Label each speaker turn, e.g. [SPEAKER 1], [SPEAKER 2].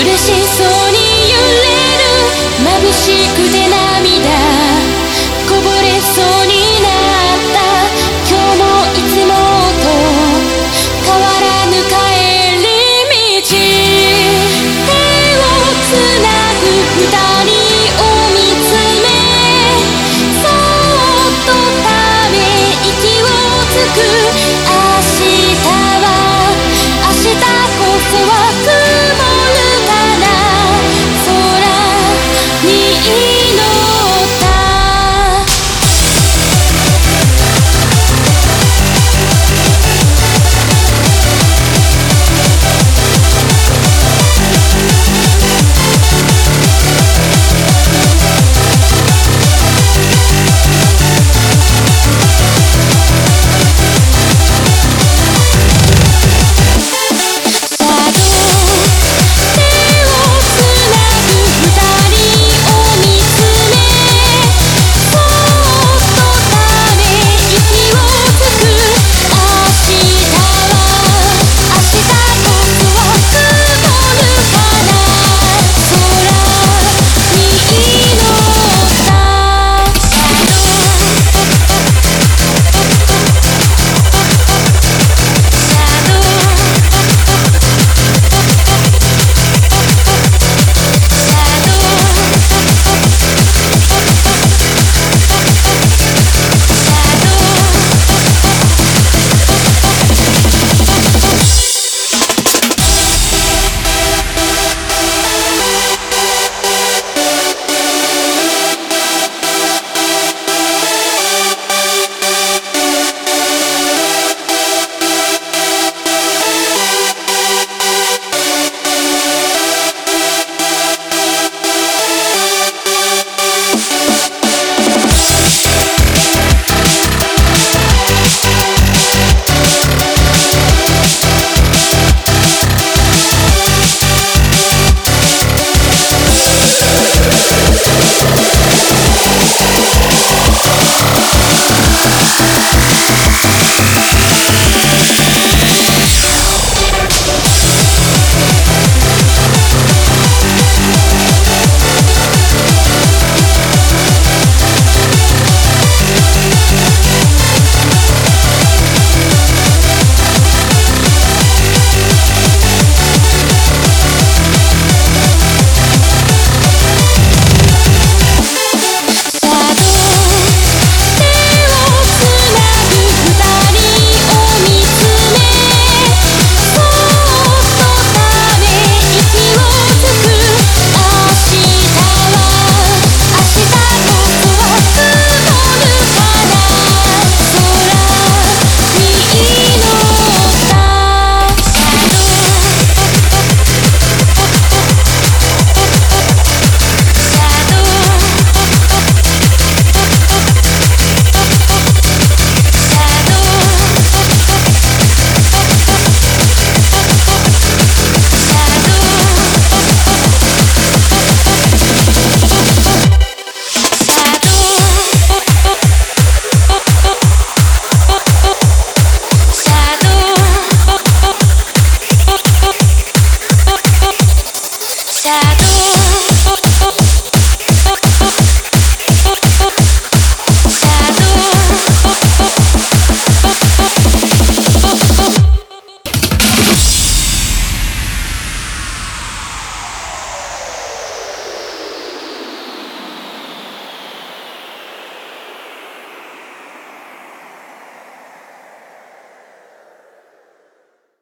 [SPEAKER 1] 嬉しそうに揺れる眩しく